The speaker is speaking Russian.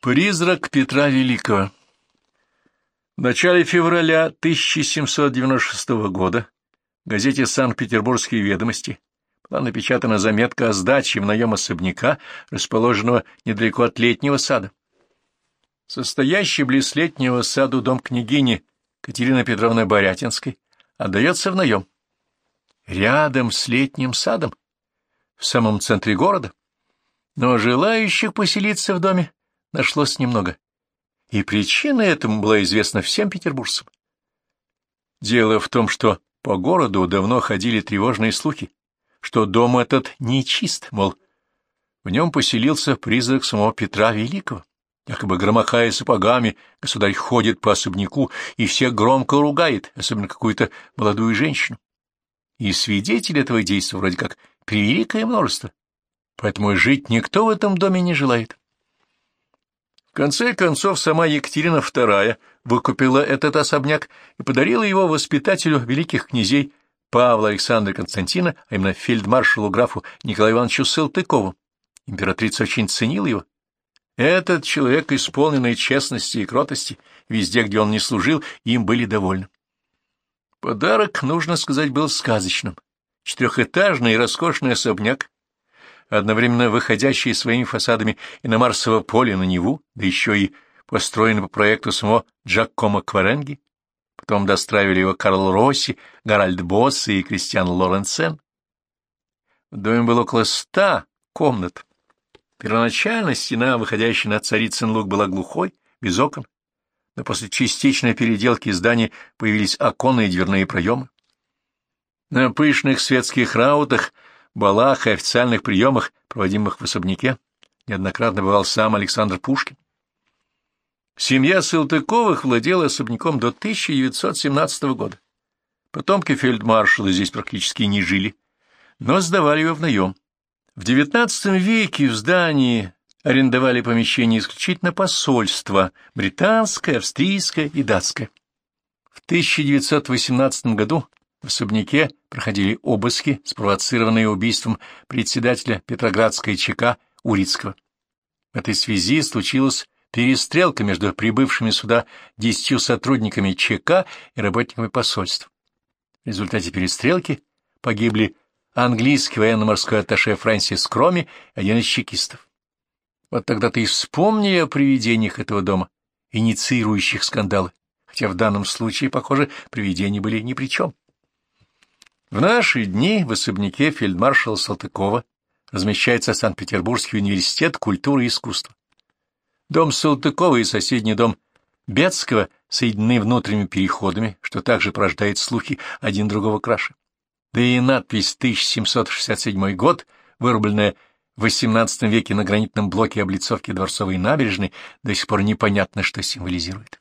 Призрак Петра Великого В начале февраля 1796 года в газете «Санкт-Петербургские ведомости» была напечатана заметка о сдаче в наем особняка, расположенного недалеко от летнего сада. Состоящий близ летнего саду дом княгини Катерины Петровны Борятинской отдается в наем. Рядом с летним садом, в самом центре города. Но желающих поселиться в доме нашлось немного, и причина этому была известна всем петербуржцам. Дело в том, что по городу давно ходили тревожные слухи, что дом этот нечист, мол, в нем поселился призрак самого Петра Великого. Якобы громохая сапогами, государь ходит по особняку и всех громко ругает, особенно какую-то молодую женщину. И свидетелей этого действия вроде как превеликое множество, поэтому жить никто в этом доме не желает конце концов, сама Екатерина II выкупила этот особняк и подарила его воспитателю великих князей Павла Александра Константина, а именно фельдмаршалу графу Николаю Ивановичу Салтыкову. Императрица очень ценила его. Этот человек, исполненный честности и кротости, везде, где он не служил, им были довольны. Подарок, нужно сказать, был сказочным. Четырехэтажный и роскошный особняк одновременно выходящий своими фасадами и на Марсово поле на Неву, да еще и построенный по проекту самого Джакомо Кваренги. Потом достраивали его Карл Росси, Гаральд Босс и Кристиан Лоренсен. В доме было около ста комнат. Первоначально стена, выходящая на Царицын луг, была глухой, без окон, но после частичной переделки здания появились оконные и дверные проемы. На пышных светских раутах балах и официальных приемах, проводимых в особняке, неоднократно бывал сам Александр Пушкин. Семья Салтыковых владела особняком до 1917 года. Потомки фельдмаршала здесь практически не жили, но сдавали его в наем. В XIX веке в здании арендовали помещения исключительно посольства – британское, австрийское и датское. В 1918 году в особняке проходили обыски, спровоцированные убийством председателя Петроградской ЧК Урицкого. В этой связи случилась перестрелка между прибывшими сюда десятью сотрудниками ЧК и работниками посольств. В результате перестрелки погибли английский военно-морской атташе Фрэнсис Кроми один из чекистов. Вот тогда-то и вспомни о привидениях этого дома, инициирующих скандалы, хотя в данном случае, похоже, привидения были ни при чем. В наши дни в особняке фельдмаршала Салтыкова размещается Санкт-Петербургский университет культуры и искусства. Дом Салтыкова и соседний дом Бетского соединены внутренними переходами, что также порождает слухи один другого краше. Да и надпись «1767 год», вырубленная в XVIII веке на гранитном блоке облицовки Дворцовой набережной, до сих пор непонятно, что символизирует.